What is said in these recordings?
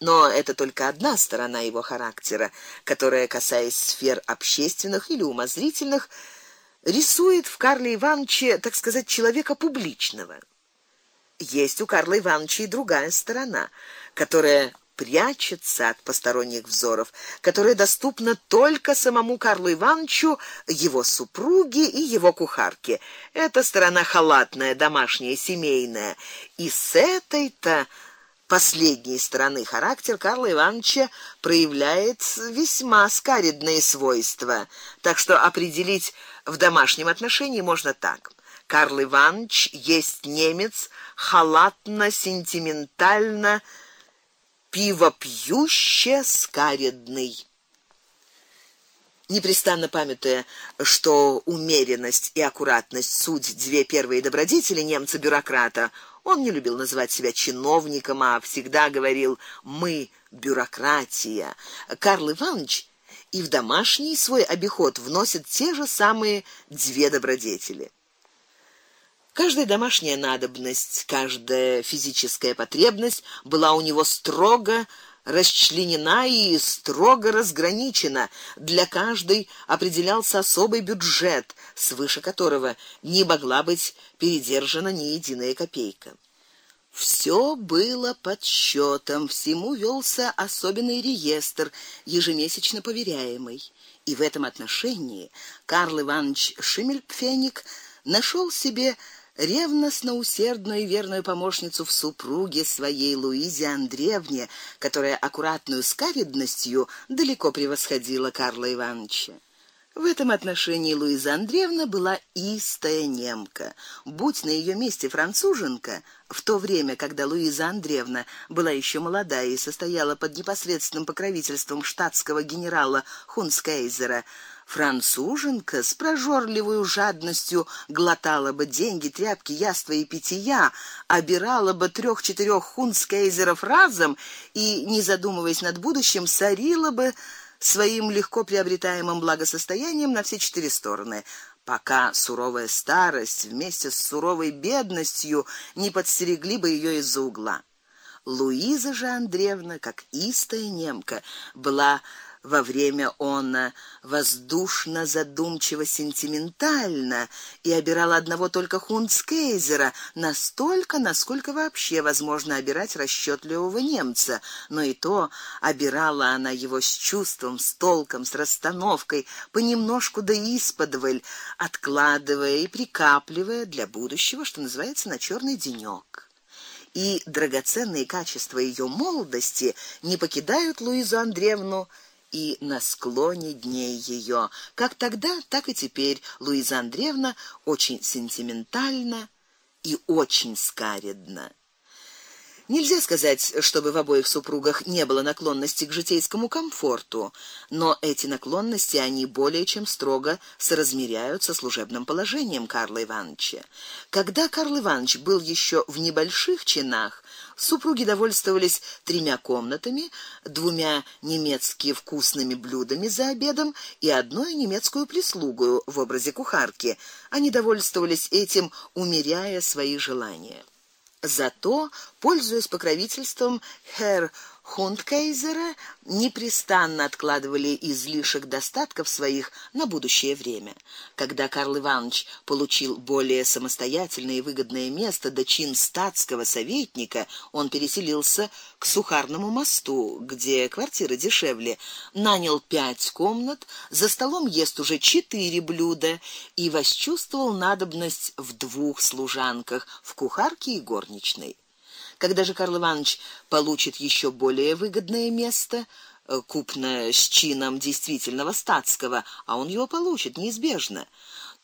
Но это только одна сторона его характера, которая, касаясь сфер общественных или умозрительных, рисует в Карле Ивановиче, так сказать, человека публичного. Есть у Карла Ивановича и другая сторона, которая прячется от посторонних взоров, которая доступна только самому Карлу Ивановичу, его супруге и его кухарке. Это сторона халатная, домашняя, семейная. И с этой-то последней стороны характер Карла Ивановича проявляет весьма скаредные свойства. Так что определить в домашнем отношении можно так: Карл Иванович есть немец, халатно-сентиментально пивопьюще скаредный. Непрестанно памятуя, что умеренность и аккуратность суть две первые добродетели немца-бюрократа, он не любил называть себя чиновником, а всегда говорил: "Мы бюрократия". Карл Иванович и в домашний свой обиход вносит те же самые две добродетели. Каждая домашняя надобность, каждая физическая потребность была у него строго расчленена и строго разграничена. Для каждой определялся особый бюджет, свыше которого не могла быть передержана ни единая копейка. Все было подсчётом, всему велся особенный реестр, ежемесячно поверяемый. И в этом отношении Карл Иванович Шимельпфенник нашел себе ревностно усердную и верную помощницу в супруге своей Луизе Андреевне, которая аккуратную скаредностью далеко превосходила Карла Ивановича. В этом отношении Луиза Андреевна была истая немка. Будь на ее месте француженка, в то время, когда Луиза Андреевна была еще молода и состояла под непосредственным покровительством штатского генерала Хунскейзера, француженка с прожорливой жадностью глотала бы деньги, тряпки, яства и питья, обирала бы трех-четырех хунскейзеров разом и, не задумываясь над будущим, сорила бы своим легко приобретаемым благосостоянием на все четыре стороны, пока суровая старость вместе с суровой бедностью не подстерегли бы ее из-за угла. Луиза же Андреевна, как истая немка, была во время она воздушно, задумчиво, сентиментально и обирала одного только Хунцкейзера, настолько, насколько вообще возможно обирать расчётливого немца, но и то обирала она его с чувством, с толком, с расстановкой, понемножку да исподволь, откладывая и прикапливая для будущего, что называется, на чёрный денёк. И драгоценные качества ее молодости не покидают Луизу Андреевну и на склоне дней ее. Как тогда, так и теперь Луиза Андреевна очень сентиментальна и очень скаредна. Нельзя сказать, чтобы в обоих супругах не было наклонности к житейскому комфорту, но эти наклонности они более чем строго соразмеряют со служебным положением Карла Ивановича. Когда Карл Иванович был еще в небольших чинах, супруги довольствовались тремя комнатами, двумя немецкими вкусными блюдами за обедом и одной немецкую прислугу в образе кухарки. Они довольствовались этим, умеряя свои желания. Зато, пользуясь покровительством Herr Хундкейзера непрестанно откладывали излишек достатков своих на будущее время. Когда Карл Иванович получил более самостоятельное и выгодное место до чин статского советника, он переселился к Сухарному мосту, где квартира дешевле, нанял пять комнат, за столом ест уже четыре блюда и восчувствовал надобность в двух служанках, в кухарке и горничной. Когда же Карл Иванович получит еще более выгодное место, э, купное с чином действительного статского, а он его получит неизбежно,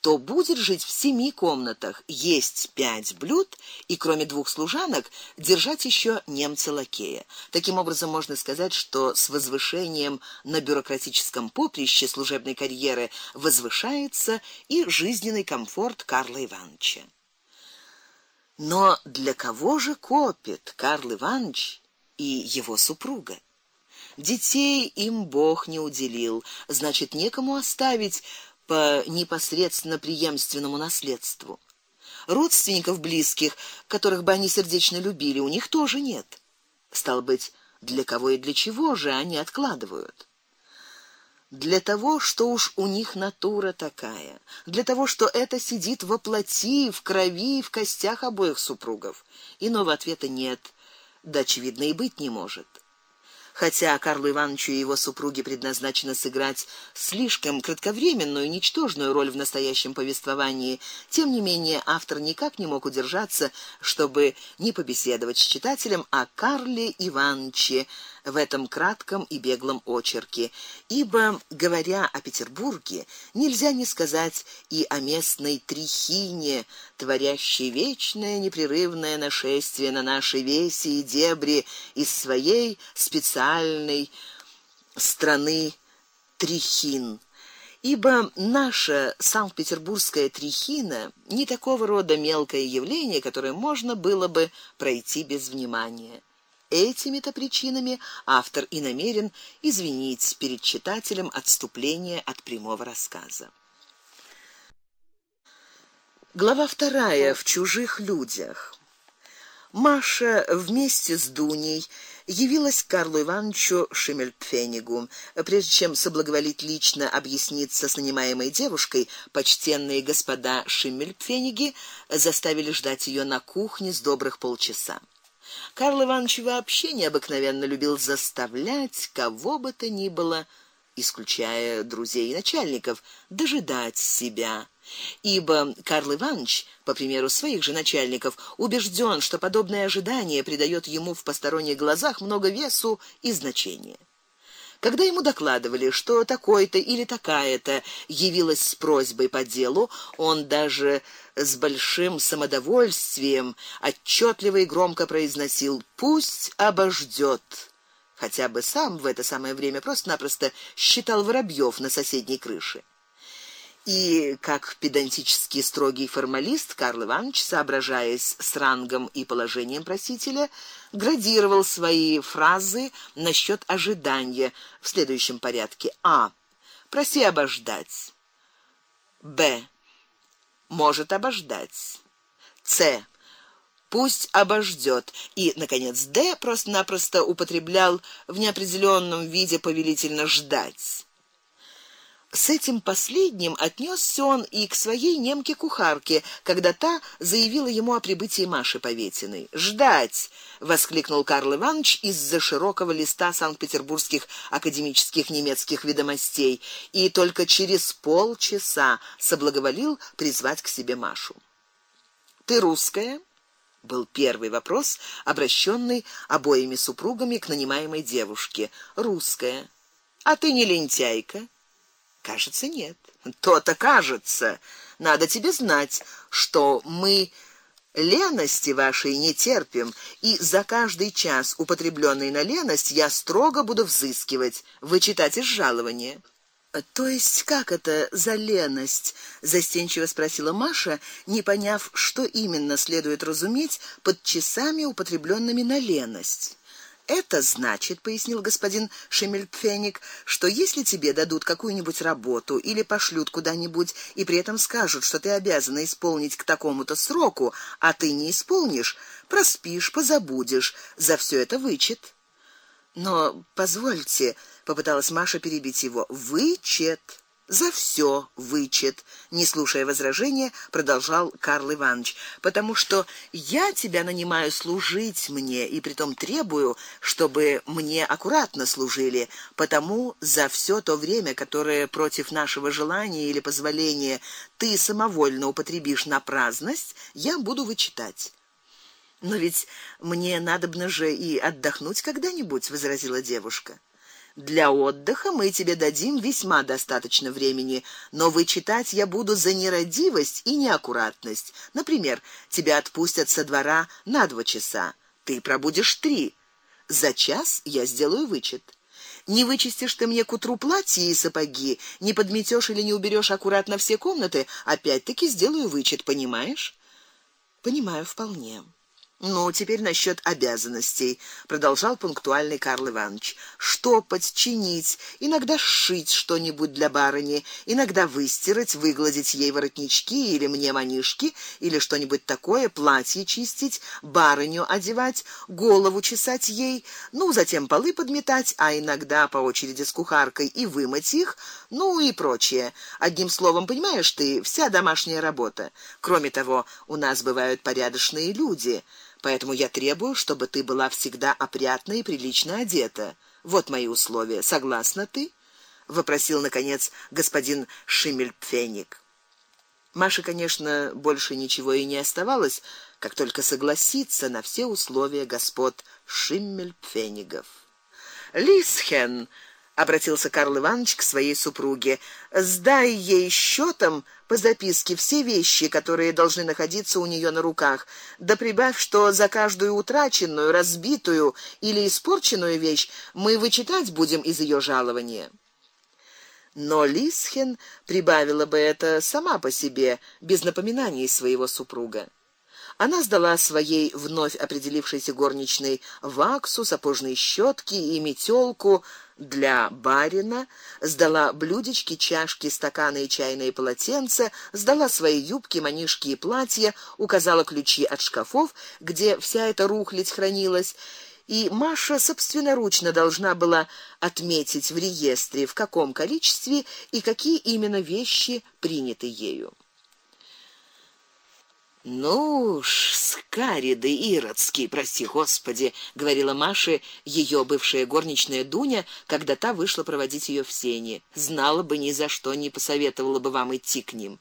то будет жить в семи комнатах, есть пять блюд и кроме двух служанок держать еще немца-лакея. Таким образом можно сказать, что с возвышением на бюрократическом поприще служебной карьеры возвышается и жизненный комфорт Карла Ивановича. Но для кого же копит Карл Иванович и его супруга? Детей им Бог не уделил, значит, некому оставить по непосредственно преемственному наследству. Родственников близких, которых бы они сердечно любили, у них тоже нет. Стал быть, Для кого и для чего же они откладывают? Для того, что уж у них натура такая, для того, что это сидит во плоти, в крови, в костях обоих супругов. Иного ответа нет, да очевидно и быть не может. Хотя Карлу Ивановичу и его супруге предназначено сыграть слишком кратковременную, ничтожную роль в настоящем повествовании, тем не менее автор никак не мог удержаться, чтобы не побеседовать с читателем о Карле Ивановиче, в этом кратком и беглом очерке, ибо, говоря о Петербурге, нельзя не сказать и о местной трихине, творящей вечное непрерывное нашествие на наши веси и дебри из своей специальной страны трихин ибо наша Санкт-Петербургская трихина не такого рода мелкое явление, которое можно было бы пройти без внимания. Этими-то причинами автор и намерен извинить перед читателем отступление от прямого рассказа. Глава вторая в чужих людях. Маша вместе с Дуней явилась к Карлу Ивановичу Шемельпфенигу. Прежде чем соблаговолить лично объясниться с нанимаемой девушкой, почтенные господа Шемельпфениги заставили ждать ее на кухне с добрых полчаса. Карл Иванович вообще необыкновенно любил заставлять кого бы то ни было, исключая друзей и начальников, дожидать себя. Ибо Карл Иванович, по примеру своих же начальников, убежден, что подобное ожидание придает ему в посторонних глазах много весу и значения. Когда ему докладывали, что такой-то или такая-то явилась с просьбой по делу, он даже с большим самодовольствием отчетливо и громко произносил: "Пусть обождет", хотя бы сам в это самое время просто-напросто считал воробьев на соседней крыше. И как педантический строгий формалист Карл Иванович, соображаясь с рангом и положением просителя, градировал свои фразы насчет ожидания в следующем порядке: А. Проси обождать. Б. Может обождать. С. Пусть обождет. И наконец Д просто-напросто употреблял в неопределённом виде повелительно ждать. С этим последним отнёсся он и к своей немке-кухарке, когда та заявила ему о прибытии Маши Поветиной. "Ждать!" воскликнул Карл Иванович из-за широкого листа Санкт-Петербургских академических немецких ведомостей и только через полчаса соблаговолил призвать к себе Машу. "Ты русская?" был первый вопрос, обращенный обоими супругами к нанимаемой девушке. "Русская. А ты не лентяйка?" Кажется, нет. То-то кажется. Надо тебе знать, что мы лености вашей не терпим, и за каждый час, употребленный на леность, я строго буду взыскивать, вычитать из жалования. То есть как это за леность? застенчиво спросила Маша, не поняв, что именно следует разуметь под часами, употребленными на леность. Это значит, пояснил господин Шемельпфеник, что если тебе дадут какую-нибудь работу или пошлют куда-нибудь и при этом скажут, что ты обязана исполнить к такому-то сроку, а ты не исполнишь, проспишь, позабудешь, за все это вычет. Но позвольте, попыталась Маша перебить его. Вычет за все вычет, не слушая возражения, продолжал Карл Иванович, потому что я тебя нанимаю служить мне и притом требую, чтобы мне аккуратно служили, потому за все то время, которое против нашего желания или позволения ты самовольно употребишь на праздность, я буду вычитать. Но ведь мне надобно же и отдохнуть когда-нибудь, возразила девушка. Для отдыха мы тебе дадим весьма достаточно времени, но вычитать я буду за нерадивость и неаккуратность. Например, тебя отпустят со двора на два часа, ты пробудешь три. За час я сделаю вычет. Не вычистишь ты мне к утру платье и сапоги, не подметёшь или не уберёшь аккуратно все комнаты, опять-таки сделаю вычет, понимаешь? Понимаю вполне. Ну, теперь насчет обязанностей, продолжал пунктуальный Карл Иванович. Что подчинить, иногда сшить что-нибудь для барыни, иногда выстирать, выгладить ей воротнички или мне манишки, или что-нибудь такое, платье чистить, барыню одевать, голову чесать ей, ну, затем полы подметать, а иногда по очереди с кухаркой и вымыть их, ну и прочее. Одним словом, понимаешь ты, вся домашняя работа. Кроме того, у нас бывают порядочные люди. Поэтому я требую, чтобы ты была всегда опрятна и прилично одета. Вот мои условия. Согласна ты? вопросил наконец господин Шиммельпфенnig. Маше, конечно, больше ничего и не оставалось, как только согласиться на все условия господ Шиммельпфеннигов. Лисхен обратился Карл Иванович к своей супруге. Сдай ей счетом по записке все вещи, которые должны находиться у нее на руках. Да прибавь, что за каждую утраченную, разбитую или испорченную вещь мы вычитать будем из ее жалования. Но Лисхен прибавила бы это сама по себе, без напоминаний своего супруга. Она сдала своей вновь определившейся горничной ваксу, сапожные щетки и метелку для барина, сдала блюдечки, чашки, стаканы и чайные полотенца, сдала свои юбки, манишки и платья, указала ключи от шкафов, где вся эта рухлядь хранилась. И Маша собственноручно должна была отметить в реестре, в каком количестве и какие именно вещи приняты ею. Ну уж, скариды иродские, прости, Господи, говорила Маше ее бывшая горничная Дуня, когда та вышла проводить ее в сени. Знала бы ни за что не посоветовала бы вам идти к ним.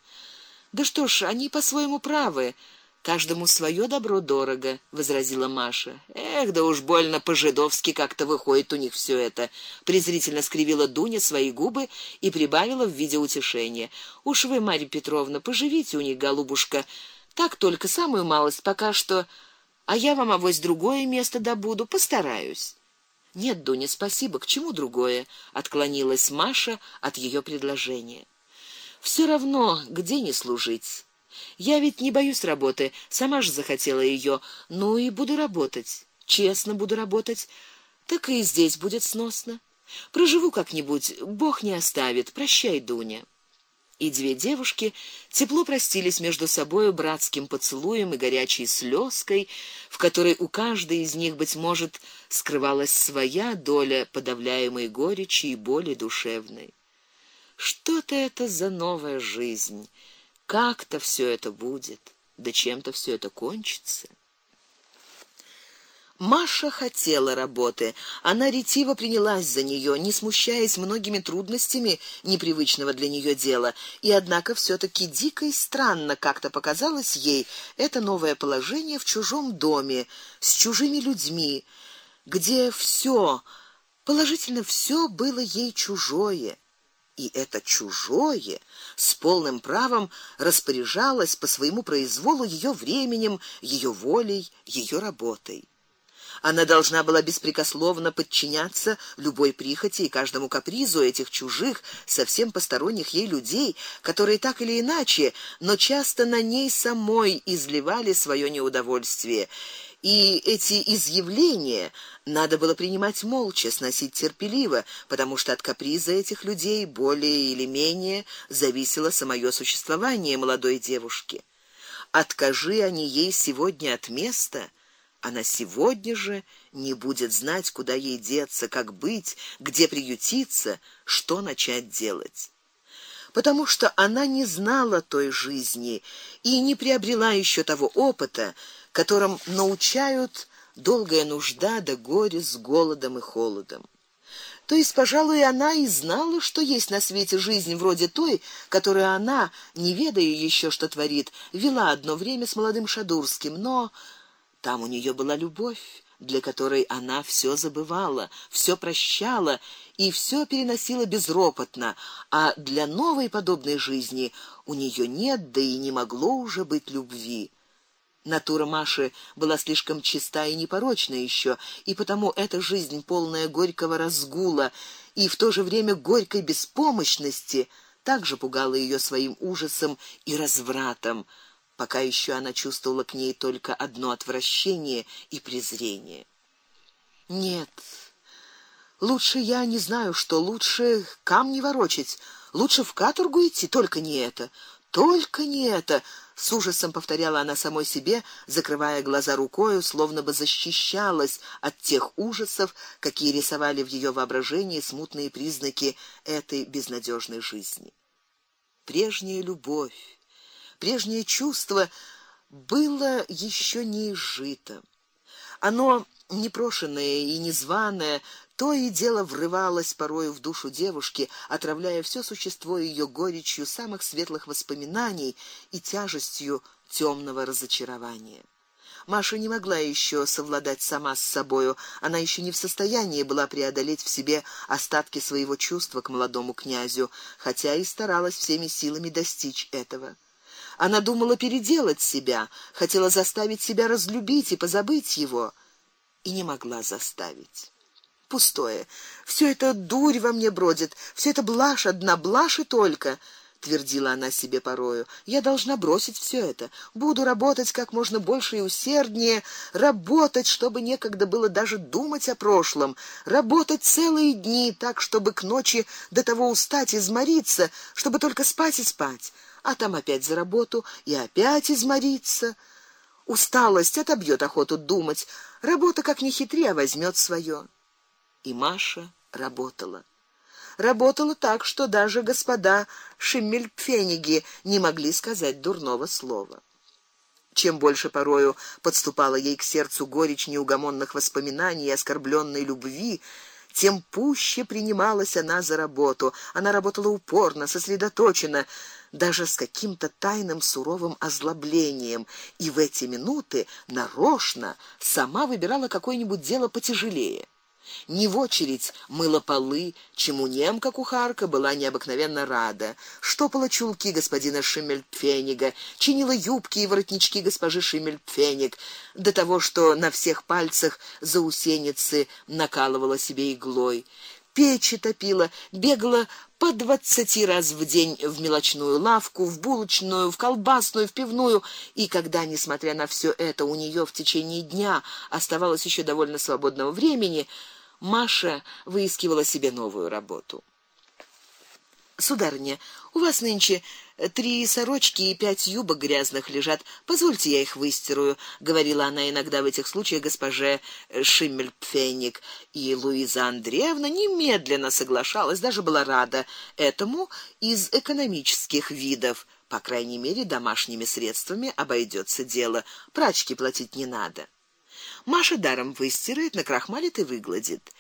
Да что ж, они по-своему правы. Каждому свое добро дорого, возразила Маша. Эх, да уж больно по-жидовски как-то выходит у них все это. Презрительно скривила Дуня свои губы и прибавила в виде утешения: "Уж вы, Марья Петровна, поживите у них, голубушка, так только самую малость пока что, а я вам авось другое место добуду, постараюсь. Нет, Дуня, спасибо, к чему другое? отклонилась Маша от ее предложения. Все равно, где не служить. Я ведь не боюсь работы, сама же захотела ее, ну и буду работать. Честно буду работать, так и здесь будет сносно. Проживу как-нибудь, Бог не оставит. Прощай, Дуня и две девушки тепло простились между собою братским поцелуем и горячей слезкой, в которой у каждой из них быть может скрывалась своя доля подавляемой горечи и боли душевной. Что-то это за новая жизнь. Как-то все это будет, да чем-то все это кончится. Маша хотела работы. Она ретиво принялась за нее, не смущаясь многими трудностями непривычного для нее дела, и однако все таки дико и странно как-то показалось ей это новое положение в чужом доме, с чужими людьми, где все, положительно все было ей чужое. И это чужое с полным правом распоряжалось по своему произволу ее временем, ее волей, ее работой. Она должна была беспрекословно подчиняться любой прихоти и каждому капризу этих чужих, совсем посторонних ей людей, которые так или иначе, но часто на ней самой изливали свое неудовольствие. И эти изъявления надо было принимать молча, сносить терпеливо, потому что от каприза этих людей более или менее зависело самое существование молодой девушки. Откажи они ей сегодня от места, она сегодня же не будет знать, куда ей деться, как быть, где приютиться, что начать делать. Потому что она не знала той жизни и не приобрела еще того опыта, которым научают долгая нужда да горе с голодом и холодом. То есть, пожалуй, она и знала, что есть на свете жизнь вроде той, которую она, не ведая еще, что творит, вела одно время с молодым Шадурским, но там у нее была любовь, для которой она все забывала, все прощала и все переносила безропотно, а для новой подобной жизни у нее нет, да и не могло уже быть любви. Натура Маши была слишком чиста и непорочна еще, и потому эта жизнь полная горького разгула и в то же время горькой беспомощности также пугала ее своим ужасом и развратом Пока еще она чувствовала к ней только одно отвращение и презрение. Нет. Лучше я не знаю, что лучше камни ворочать, лучше в каторгу идти, только не это. Только не это, с ужасом повторяла она самой себе, закрывая глаза рукой, словно бы защищалась от тех ужасов, какие рисовали в ее воображении смутные признаки этой безнадежной жизни. Прежняя любовь, прежнее чувство было еще не изжито. Оно непрошенное и незваное то и дело врывалось порою в душу девушки, отравляя все существо ее горечью самых светлых воспоминаний и тяжестью темного разочарования. Маша не могла еще совладать сама с собою, она еще не в состоянии была преодолеть в себе остатки своего чувства к молодому князю, хотя и старалась всеми силами достичь этого. Она думала переделать себя, хотела заставить себя разлюбить и позабыть его, и не могла заставить. Пустое. Все это дурь во мне бродит, все это блажь одна, блажь и только твердила она себе порою. Я должна бросить все это. Буду работать как можно больше и усерднее, работать, чтобы некогда было даже думать о прошлом, работать целые дни, так чтобы к ночи до того устать и измориться, чтобы только спать и спать а там опять за работу и опять измориться. Усталость отобьет охоту думать. Работа как ни хитри, а возьмет свое. И Маша работала. Работала так, что даже господа Шиммельпфениги не могли сказать дурного слова. Чем больше порою подступала ей к сердцу горечь неугомонных воспоминаний и оскорбленной любви, тем пуще принималась она за работу. Она работала упорно, сосредоточенно, даже с каким-то тайным суровым озлоблением, и в эти минуты нарочно сама выбирала какое-нибудь дело потяжелее. Не в очередь мыла полы, чему немка кухарка была необыкновенно рада. Штопала чулки господина Шиммельпфенига, чинила юбки и воротнички госпожи Шиммельпфеник, до того, что на всех пальцах заусеницы накалывала себе иглой печи топила, бегала по двадцати раз в день в мелочную лавку, в булочную, в колбасную, в пивную, и когда, несмотря на все это, у нее в течение дня оставалось еще довольно свободного времени, Маша выискивала себе новую работу. Сударыня, у вас нынче три сорочки и пять юбок грязных лежат. Позвольте я их выстирую, говорила она иногда в этих случаях госпоже Шиммельпфенник, и Луиза Андреевна немедленно соглашалась, даже была рада этому из экономических видов. По крайней мере, домашними средствами обойдется дело. Прачки платить не надо. Маша даром выстирает, накрахмалит и выгладит.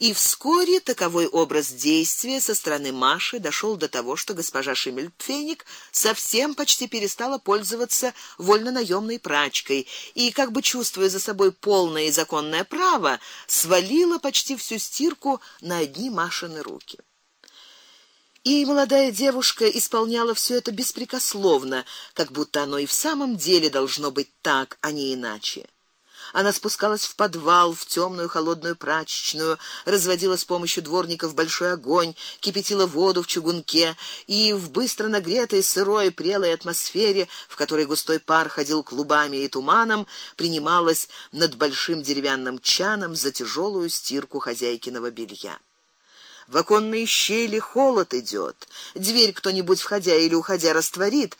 И вскоре таковой образ действия со стороны Маши дошел до того, что госпожа Шимельпфеник совсем почти перестала пользоваться вольно-наёмной прачкой и, как бы чувствуя за собой полное и законное право, свалила почти всю стирку на одни Машины руки. И молодая девушка исполняла все это беспрекословно, как будто оно и в самом деле должно быть так, а не иначе. Она спускалась в подвал, в темную холодную прачечную, разводила с помощью дворников большой огонь, кипятила воду в чугунке и в быстро нагретой сырой прелой атмосфере, в которой густой пар ходил клубами и туманом, принималась над большим деревянным чаном за тяжелую стирку хозяйкиного белья. В оконные щели холод идет. Дверь кто-нибудь входя или уходя растворит,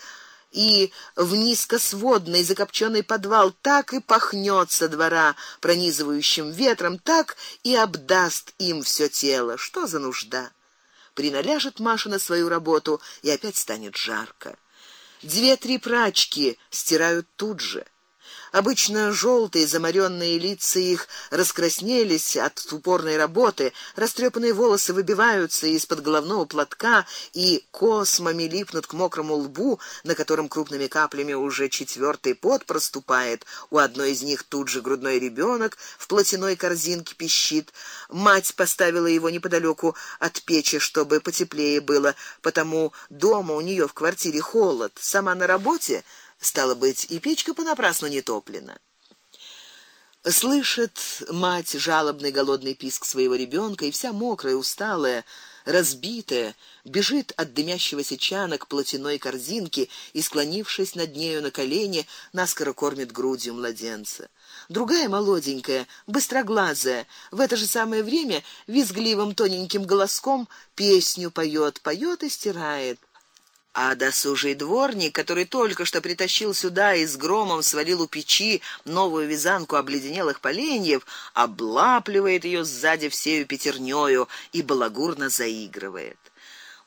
и в низкосводный закопченный подвал так и пахнет со двора пронизывающим ветром, так и обдаст им все тело. Что за нужда? Приналяжет Маша на свою работу, и опять станет жарко. Две-три прачки стирают тут же. Обычно желтые заморенные лица их раскраснелись от упорной работы, растрепанные волосы выбиваются из-под головного платка и космами липнут к мокрому лбу, на котором крупными каплями уже четвертый пот проступает. У одной из них тут же грудной ребенок в платяной корзинке пищит. Мать поставила его неподалеку от печи, чтобы потеплее было, потому дома у нее в квартире холод. Сама на работе Стало быть, и печка понапрасну не топлена. Слышит мать жалобный голодный писк своего ребенка и вся мокрая, усталая, разбитая, бежит от дымящегося чана к платяной корзинке и склонившись над нею на колени, наскоро кормит грудью младенца. Другая молоденькая, быстроглазая, в это же самое время визгливым тоненьким голоском песню поет, поет и стирает. А досужий дворник, который только что притащил сюда и с громом свалил у печи новую вязанку обледенелых поленьев, облапливает ее сзади всею пятернёю и балагурно заигрывает.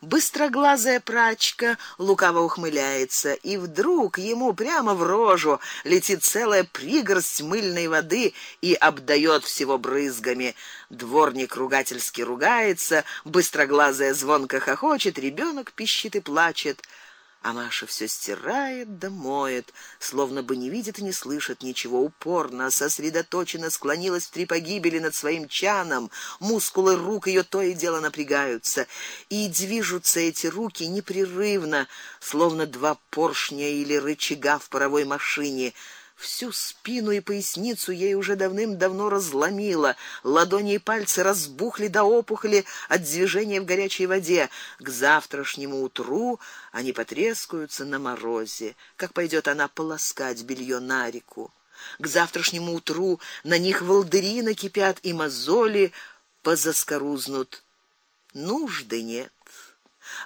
Быстроглазая прачка лукаво ухмыляется, и вдруг ему прямо в рожу летит целая пригорсть мыльной воды и обдаёт всего брызгами. Дворник ругательски ругается, быстроглазая звонко хохочет, ребенок пищит и плачет а Маша все стирает да моет, словно бы не видит и не слышит ничего, упорно, сосредоточенно склонилась в три погибели над своим чаном, мускулы рук ее то и дело напрягаются, и движутся эти руки непрерывно, словно два поршня или рычага в паровой машине. Всю спину и поясницу ей уже давным-давно разломило, ладони и пальцы разбухли до опухоли от движения в горячей воде. К завтрашнему утру они потрескаются на морозе. Как пойдет она полоскать белье на реку? К завтрашнему утру на них волдыри накипят и мозоли позаскорузнут. Нужды нет.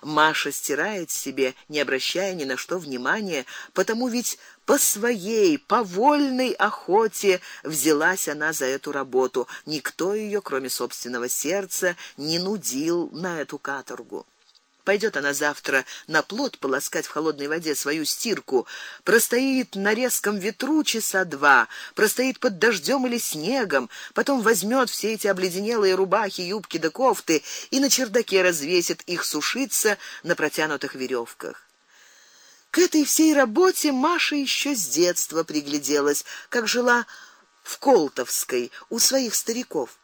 Маша стирает себе, не обращая ни на что внимания, потому ведь по своей повольной охоте взялась она за эту работу. Никто ее, кроме собственного сердца, не нудил на эту каторгу. Пойдет она завтра на плот полоскать в холодной воде свою стирку, простоит на резком ветру часа два, простоит под дождем или снегом, потом возьмет все эти обледенелые рубахи, юбки да кофты и на чердаке развесит их сушиться на протянутых веревках. К этой всей работе Маша еще с детства пригляделась, как жила в Колтовской у своих стариков.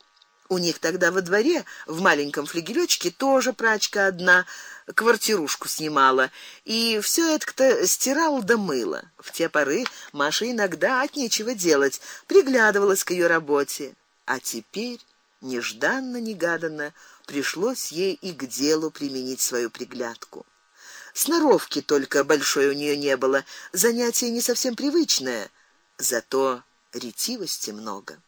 У них тогда во дворе в маленьком флигелёчке тоже прачка одна квартирушку снимала, и все это кто стирал да мыла. В те поры Маша иногда от нечего делать приглядывалась к ее работе, а теперь нежданно-негаданно пришлось ей и к делу применить свою приглядку. Сноровки только большой у нее не было, занятие не совсем привычное, зато ретивости много.